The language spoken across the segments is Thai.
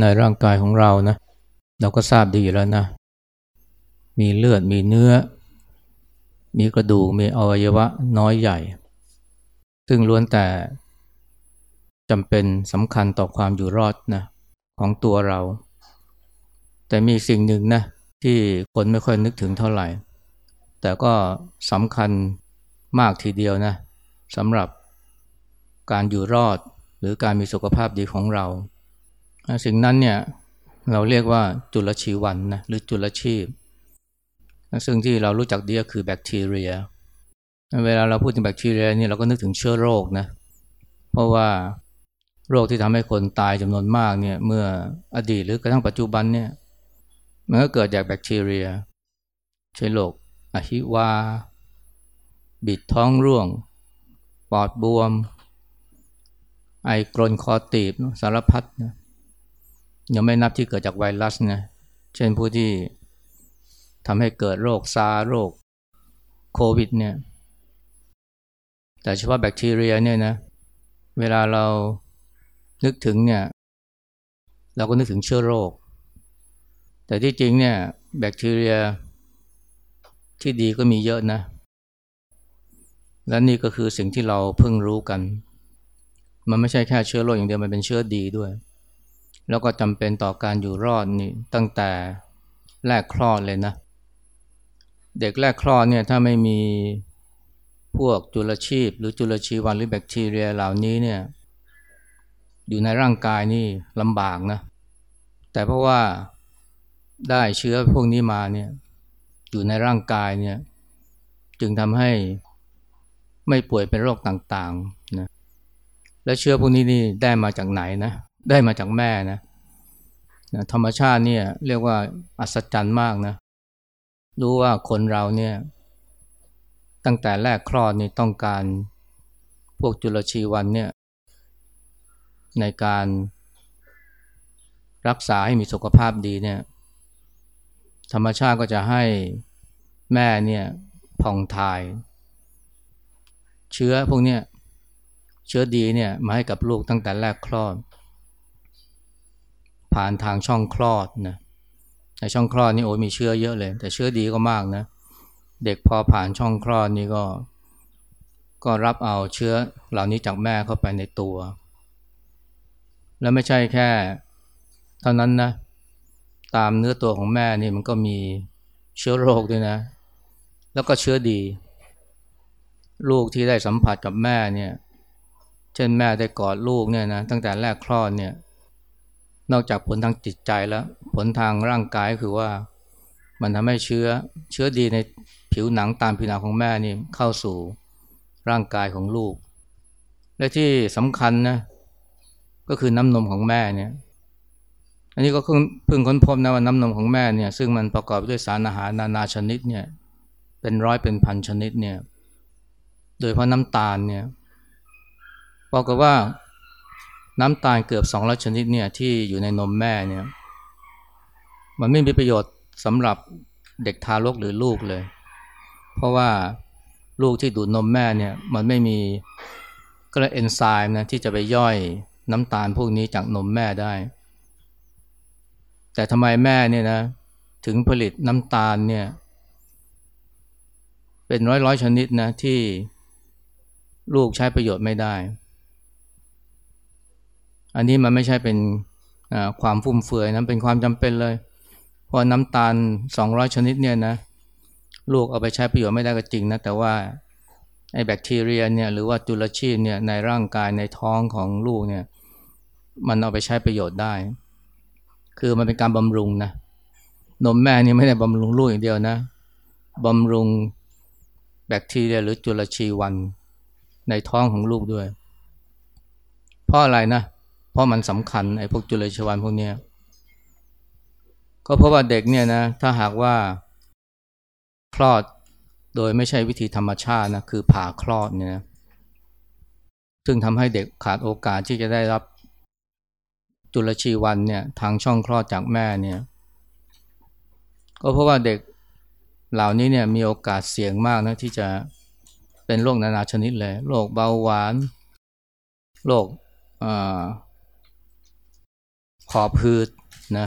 ในร่างกายของเรานะ เราก็ทราบดีอยู่แล้วนะ มีเลือดมีเนื้อ มีกระดูกมีอวัยวะน้อยใหญ่ ซึ่งล้วนแต่จำเป็นสำคัญต่อความอยู่รอดนะของตัวเรา แต่มีสิ่งหนึ่งนะที่คนไม่ค่อยนึกถึงเท่าไหร่ แต่ก็สำคัญมากทีเดียวนะสำหรับการอยู่รอดหรือการมีสุขภาพดีของเรา สิ่งนั้นเนี่ยเราเรียกว่าจุลชีวันนะหรือจุลชีพ ซึ่งที่เรารู้จักดีก็คือแบคทีเรีย เวลาเราพูดถึงแบคทีเรียนี่เราก็นึกถึงเชื้อโรคนะเพราะว่าโรคที่ทำให้คนตายจำนวนมากเนี่ยเมื่ออดีตหรือกระทั่งปัจจุบันเนี่ยมันก็เกิดจากแบคทีเรียเช่นโรคอหิวา บิดท้องร่วง ปอดบวม ไอกรนคอตีบสารพัดนะ ยังไม่นับที่เกิดจากไวรัสนะเช่นผู้ที่ทำให้เกิดโรคซาโรคโควิดเนี่ยแต่เฉพาะแบคทีเรียเนี่ยนะเวลาเรานึกถึงเนี่ยเราก็นึกถึงเชื้อโรค แต่ที่จริงเนี่ยแบคทีเรียที่ดีก็มีเยอะนะ และนี่ก็คือสิ่งที่เราเพิ่งรู้กัน มันไม่ใช่แค่เชื้อโรคอย่างเดียวมันเป็นเชื้อดีด้วย แล้วก็จำเป็นต่อการอยู่รอดนี่ตั้งแต่แรกคลอดเลยนะ เด็กแรกคลอดเนี่ยถ้าไม่มีพวกจุลชีพ หรือจุลชีวันหรือแบคทีเรียเหล่านี้เนี่ยอยู่ในร่างกายนี่ลำบากนะ แต่เพราะว่าได้เชื้อพวกนี้มาเนี่ยอยู่ในร่างกายเนี่ยจึงทำให้ไม่ป่วยเป็นโรคต่างๆนะและเชื้อพวกนี้นี่ได้มาจากไหนนะ ได้มาจากแม่นะธรรมชาติเนี่ยเรียกว่าอัศจรรย์มากนะ รู้ว่าคนเราเนี่ย ตั้งแต่แรกคลอดนี่ต้องการพวกจุลชีวันเนี่ย ในการรักษาให้มีสุขภาพดีเนี่ย ธรรมชาติก็จะให้แม่เนี่ยผ่องถ่าย เชื้อพวกเนี้ยเชื้อดีเนี่ยมาให้กับลูกตั้งแต่แรกคลอด ผ่านทางช่องคลอดนะในช่องคลอดนี่โอ้มีเชื้อเยอะเลย แต่เชื้อดีก็มากนะ เด็กพอผ่านช่องคลอดนี่ก็ ก็รับเอาเชื้อเหล่านี้จากแม่เข้าไปในตัว แล้วไม่ใช่แค่ เท่านั้นนะ ตามเนื้อตัวของแม่นี่มันก็มีเชื้อโรคด้วยนะ แล้วก็เชื้อดี ลูกที่ได้สัมผัสกับแม่เนี่ย เช่นแม่ได้กอดลูกเนี่ยนะตั้งแต่แรกคลอดเนี่ย นอกจากผลทางจิตใจแล้ว ผลทางร่างกายคือว่ามันทำให้เชื้อเชื้อดีในผิวหนังตามผิวหนังของแม่นี่เข้าสู่ร่างกายของลูก และที่สำคัญนะก็คือน้ำนมของแม่เนี่ย อันนี้ก็เพิ่งค้นพบนะว่าน้ำนมของแม่เนี่ย ซึ่งมันประกอบด้วยสารอาหารนานาชนิดเนี่ย เป็นร้อยเป็นพันชนิดเนี่ย โดยเพราะน้ำตาลเนี่ยบอกกับว่า น้ำตาลเกือบสองร้อยชนิดเนี่ยที่อยู่ในนมแม่เนี่ยมันไม่มีประโยชน์สำหรับเด็กทารกหรือลูกเลย เพราะว่าลูกที่ดูดนมแม่เนี่ยมันไม่มีก็เลยเอนไซม์นะที่จะไปย่อยน้ำตาลพวกนี้จากนมแม่ได้ แต่ทำไมแม่เนี่ยนะถึงผลิตน้ำตาลเนี่ยเป็นร้อยร้อยชนิดนะที่ลูกใช้ประโยชน์ไม่ได้ อันนี้มันไม่ใช่เป็นความฟุ่มเฟือยนะเป็นความจำเป็นเลย เพราะน้ำตาล 200 ชนิดเนี่ยนะลูกเอาไปใช้ประโยชน์ไม่ได้ก็จริงนะแต่ว่าไอ้แบคทีเรียเนี่ยหรือว่าจุลชีพเนี่ยในร่างกายในท้องของลูกเนี่ยมันเอาไปใช้ประโยชน์ได้ คือมันเป็นการบำรุงนะนมแม่นี่ไม่ได้บำรุงลูกอย่างเดียวนะบำรุงแบคทีเรียหรือจุลชีวันในท้องของลูกด้วย เพราะอะไรนะเเพราะมันสำคัญไอ้พวกจุลชีวันพวกนี้ก็เพราะว่าเด็กเนี่ยนะถ้าหากว่าคลอดโดยไม่ใช่วิธีธรรมชาตินะคือผ่าคลอดเนี่ยซึ่งทำให้เด็กขาดโอกาสที่จะได้รับจุลชีวันเนี่ยทางช่องคลอดจากแม่เนี่ยก็เพราะว่าเด็กเหล่านี้เนี่ยมีโอกาสเสี่ยงมากนะที่จะเป็นโรคนานาชนิดเลยโรคเบาหวานโรค ขอพืดนะ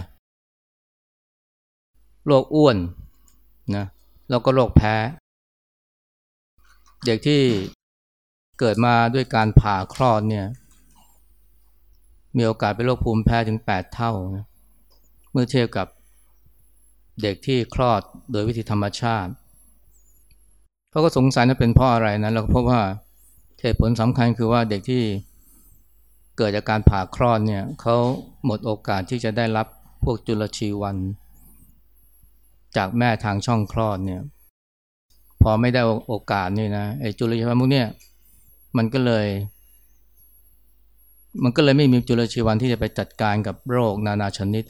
โรคอ้วนนะแล้วก็โรคแพ้ เด็กที่เกิดมาด้วยการผ่าคลอดเนี่ย มีโอกาสเป็นโรคภูมิแพ้ถึง 8 เท่านะเมื่อเทียบกับเด็กที่คลอดโดยวิธีธรรมชาติเขาก็สงสัยว่าเป็นเพราะอะไรนะเราก็พบว่าเหตุผลสำคัญคือว่าเด็กที่ เกิดจากการผ่าคลอดเนี่ยเขาหมดโอกาสที่จะได้รับพวกจุลชีวัน จากแม่ทางช่องคลอดเนี่ยพอไม่ได้โอกาสนี่นะไอ้จุลชีวันพวกเนี้ยมันก็เลย มันก็เลยไม่มีจุลชีวันที่จะไปจัดการกับโรคนานาชนิด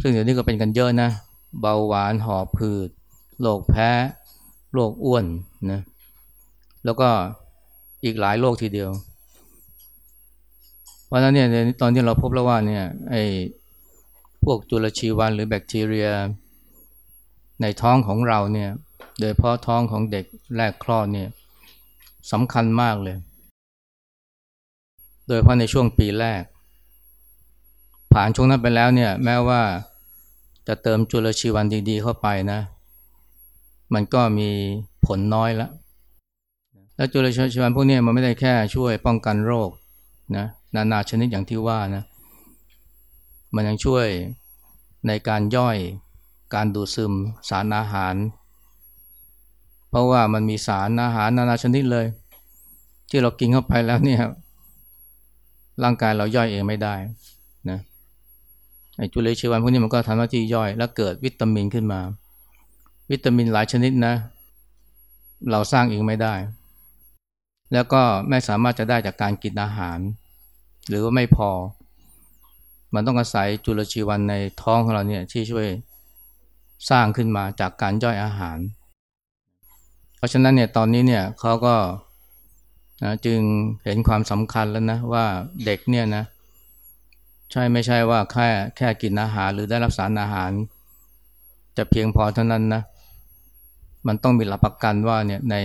ซึ่งเดี๋ยวนี้ก็เป็นกันเยอะนะ เบาหวานหอบผืดโรคแพ้โรคอ้วนนะแล้วก็อีกหลายโรคทีเดียว เพราะฉะนั้นเนี่ยตอนที่เราพบแล้วว่าเนี่ยไอ้พวกจุลชีวันหรือแบคทีเรีย ในท้องของเราเนี่ยโดยเพราะท้องของเด็กแรกคลอดเนี่ยสำคัญมากเลย โดยเพราะในช่วงปีแรก ผ่านช่วงนั้นไปแล้วเนี่ยแม้ว่าจะเติมจุลชีวันดีๆเข้าไปนะ มันก็มีผลน้อยล้วแล้วจุลชีวันพวกนี้มันไม่ได้แค่ช่วยป้องกันโรคนะ นานาชนิดอย่างที่ว่านะมันยังช่วยในการย่อยการดูดซึมสารอาหาร เพราะว่ามันมีสารอาหารนานาชนิดเลย ที่เรากินเข้าไปแล้วเนี่ยร่างกายเราย่อยเองไม่ได้นะไอจุลชีวันพวกนี้มันก็ทำหน้าที่ย่อยแล้วเกิดวิตามินขึ้นมา วิตามินหลายชนิดนะ เราสร้างเองไม่ได้ แล้วก็ไม่สามารถจะได้จากการกินอาหาร หรือว่าไม่พอ มันต้องอาศัยจุลชีวันในท้องของเราเนี่ยที่ช่วยสร้างขึ้นมาจากการย่อยอาหาร เพราะฉะนั้นเนี่ยตอนนี้เนี่ยเขาก็นะจึงเห็นความสำคัญแล้วนะว่าเด็กเนี่ยนะใช่ไม่ใช่ว่าแค่แค่กินอาหารหรือได้รับสารอาหาร จะเพียงพอเท่านั้นนะมันต้องมีหลักประกันว่าเนี่ยใน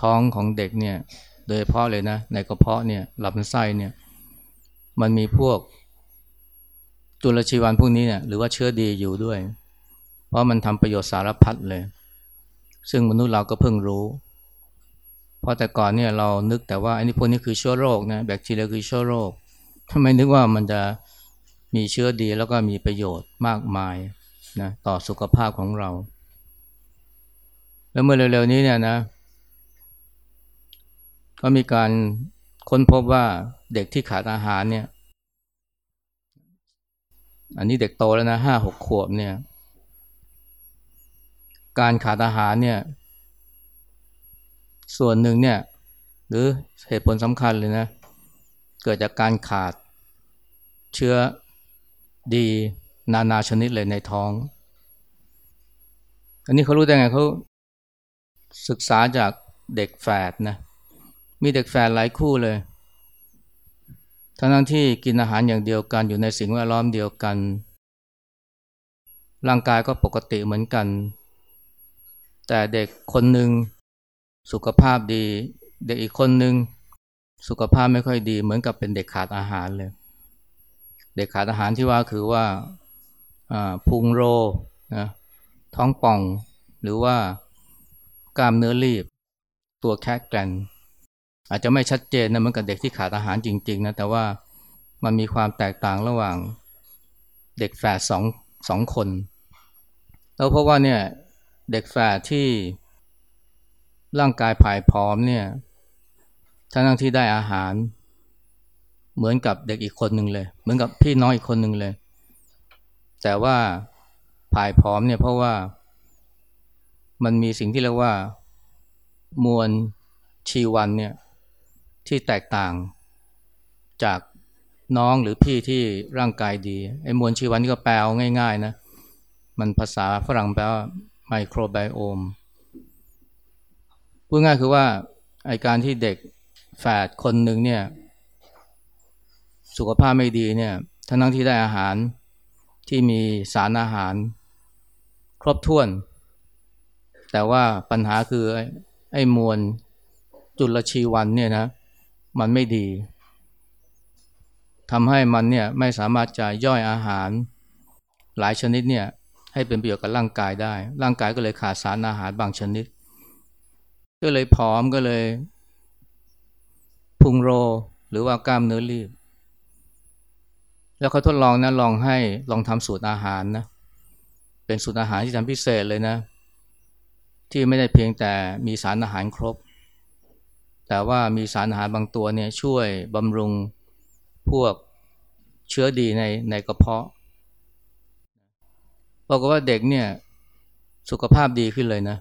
ท้องของเด็กเนี่ยโดยเฉพาะเลยนะในกระเพาะเนี่ยลำไส้เนี่ย มันมีพวกจุลชีวันพวกนี้เนี่ยหรือว่าเชื้อดีอยู่ด้วย เพราะมันทำประโยชน์สารพัดเลย ซึ่งมนุษย์เราก็เพิ่งรู้เพราะแต่ก่อนเนี่ยเรานึกแต่ว่าอันนี้พวกนี้คือเชื้อโรคนะแบคทีเรียคือเชื้อโรคทำไมนึกว่ามันจะมีเชื้อดีแล้วก็มีประโยชน์มากมายนะต่อสุขภาพของเรา แล้วเมื่อเร็วๆนี้เนี่ยนะ ก็มีการค้นพบว่า เด็กที่ขาดอาหารเนี่ย อันนี้เด็กโตแล้วนะห้าหกขวบเนี่ย การขาดอาหารเนี่ย ส่วนหนึ่งเนี่ย หรือเหตุผลสำคัญเลยนะ เกิดจากการขาดเชื้อดีนานาชนิดเลยในท้อง อันนี้เขารู้ได้ไงเขาศึกษาจากเด็กแฝดนะ มีเด็กแฝดหลายคู่เลย ทั้งที่กินอาหารอย่างเดียวกันอยู่ในสิ่งแวดล้อมเดียวกัน ร่างกายก็ปกติเหมือนกัน แต่เด็กคนหนึ่งสุขภาพดี เด็กอีกคนหนึ่งสุขภาพไม่ค่อยดี เหมือนกับเป็นเด็กขาดอาหารเลย เด็กขาดอาหารที่ว่าคือว่าพุงโรนะท้องป่อง หรือว่ากล้ามเนื้อรีบ ตัวแคกแกน อาจจะไม่ชัดเจนนะเหมือนกับเด็กที่ขาดอาหารจริงๆนะแต่ว่ามันมีความแตกต่างระหว่างเด็กแฝดสองสองคน แล้วเพราะว่าเนี่ยเด็กแฝดที่ร่างกายผายพร้อมเนี่ยทั้งที่ได้อาหาร เหมือนกับเด็กอีกคนหนึ่งเลย เหมือนกับพี่น้องอีกคนหนึ่งเลย แต่ว่าผายพร้อมเนี่ยเพราะว่ามันมีสิ่งที่เรียกว่ามวลชีวันเนี่ย ที่แตกต่าง จากน้องหรือพี่ที่ร่างกายดีไอ้มวลชีวันนี่ก็แปลง่ายๆนะมันภาษาฝรั่งแปลว่าไมโครไบโอมพูดง่ายคือว่าไอการที่เด็กแฝดคนหนึ่งเนี่ย สุขภาพไม่ดีเนี่ยทั้งทั้งที่ได้อาหารที่มีสารอาหาร ครบถ้วน แต่ว่าปัญหาคือไอ้มวลจุลชีวันเนี่ยนะ มันไม่ดีทำให้มันเนี่ยไม่สามารถจะย่อยอาหาร หลายชนิดเนี่ยให้เป็นประโยชน์กับร่างกายได้ ร่างกายก็เลยขาดสารอาหารบางชนิด ก็เลยผอมก็เลยพุงโรหรือว่ากล้ามเนื้อรีบ แล้วเขาทดลองนะลองให้ลองทำสูตรอาหารนะเป็นสูตรอาหารที่ทำพิเศษเลยนะ ที่ไม่ได้เพียงแต่มีสารอาหารครบ แต่ว่ามีสารอาหารบางตัวเนี่ยช่วยบำรุงพวกเชื้อดีในในกระเพาะบอกว่าเด็กเนี่ยสุขภาพดีขึ้นเลยนะ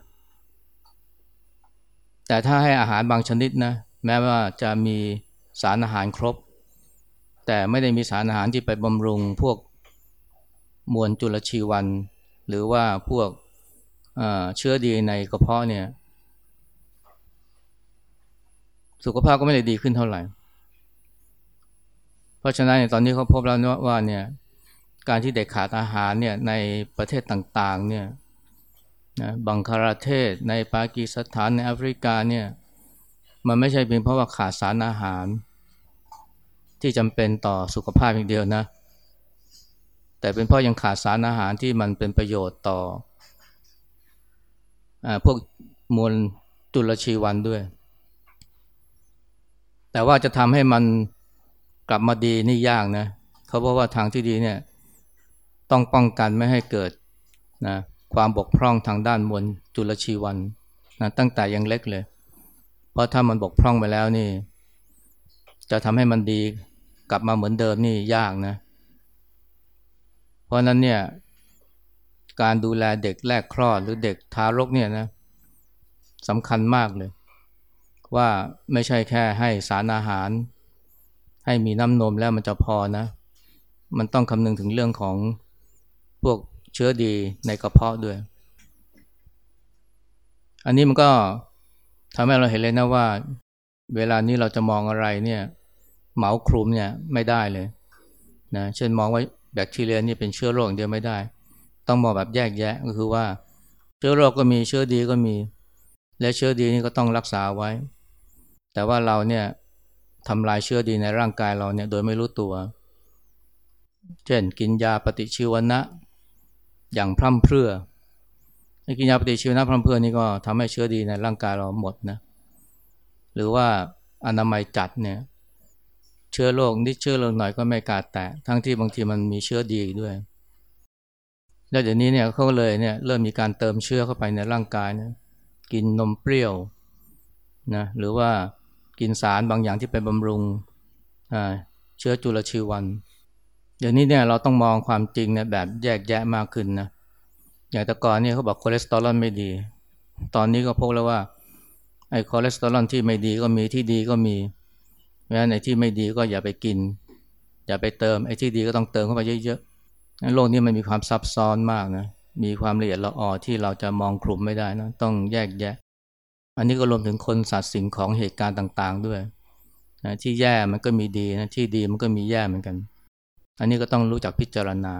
แต่ถ้าให้อาหารบางชนิดนะ แม้ว่าจะมีสารอาหารครบ แต่ไม่ได้มีสารอาหารที่ไปบำรุงพวกมวลจุลชีวัน หรือว่าพวกเชื้อดีในกระเพาะเนี่ย สุขภาพก็ไม่ได้ดีขึ้นเท่าไหร่ เพราะฉะนั้นตอนนี้เขาพบแล้วว่าเนี่ยการที่เด็กขาดอาหารเนี่ยในประเทศต่างๆเนี่ยนะบังคลาเทศในปากีสถานในแอฟริกาเนี่ยมันไม่ใช่เพียงเพราะว่าขาดสารอาหาร ที่จำเป็นต่อสุขภาพอย่างเดียวนะแต่เป็นเพราะยังขาดสารอาหารที่มันเป็นประโยชน์ต่ออพวกมวลจุลชีวันด้วย แต่ว่าจะทำให้มันกลับมาดีนี่ยากนะเขาบอกว่าทางที่ดีเนี่ยต้องป้องกันไม่ให้เกิดนะความบกพร่องทางด้านมวลจุลชีวันนะตั้งแต่ยังเล็กเลย เพราะถ้ามันบกพร่องไปแล้วนี่ จะทำให้มันดีกลับมาเหมือนเดิมนี่ยากนะ เพราะนั้นเนี่ยการดูแลเด็กแรกคลอดหรือเด็กทารกเนี่ยนะสำคัญมากเลย ว่าไม่ใช่แค่ให้สารอาหาร ให้มีน้ำนมแล้วมันจะพอนะ มันต้องคำนึงถึงเรื่องของพวกเชื้อดีในกระเพาะด้วย อันนี้มันก็ทำให้เราเห็นเลยนะว่า เวลานี้เราจะมองอะไรเนี่ยเหมาคลุมเนี่ยไม่ได้เลยนะเช่นมองว่าแบคทีเรียนี่เป็นเชื้อโรคเดียวไม่ได้ ต้องมองแบบแยกแยะก็คือว่า เชื้อโรคก็มีเชื้อดีก็มี และเชื้อดีนี่ก็ต้องรักษาไว้ แต่ว่าเราเนี่ยทำลายเชื้อดีในร่างกายเราเนี่ยโดยไม่รู้ตัว เช่นกินยาปฏิชีวนะ อย่างพร่ำเพรื่อกินยาปฏิชีวนะพร่ำเพรื่อนี่ก็ทำให้เชื้อดีในร่างกายเราหมดนะหรือว่าอนามัยจัดเนี่ยเชื้อโรคนิดเชื้อโรคหน่อยก็ไม่กาดแตะทั้งที่บางทีมันมีเชื้อดีด้วย แล้วเดี๋ยวนี้เนี่ยเขาเลยเนี่ยเริ่มมีการเติมเชื้อเข้าไปในร่างกายนะกินนมเปรี้ยวนะหรือว่า กินสารบางอย่างที่ไปบำรุงเชื้อจุลชีวันเดี๋ยวนี้เนี่ยเราต้องมองความจริงเนี่ยแบบแยกแยะมากขึ้นนะอย่างแต่ก่อนเนี่ยเขาบอกคอเลสเตอรอลไม่ดี ตอนนี้ก็พบแล้วว่าไอ้คอเลสเตอรอลที่ไม่ดีก็มีที่ดีก็มีแม้ในที่ไม่ดีก็อย่าไปกิน อย่าไปเติมไอ้ที่ดีก็ต้องเติมเข้าไปเยอะๆโลกนี้มันมีความซับซ้อนมากนะมีความละเอียดละออที่เราจะมองคลุมไม่ได้นะต้องแยกแยะ อันนี้ก็รวมถึงคนสัตว์สิ่งของเหตุการณ์ต่างๆ ด้วยนะที่แย่มันก็มีดีนะที่ดีมันก็มีแย่เหมือนกัน อันนี้ก็ต้องรู้จักพิจารณา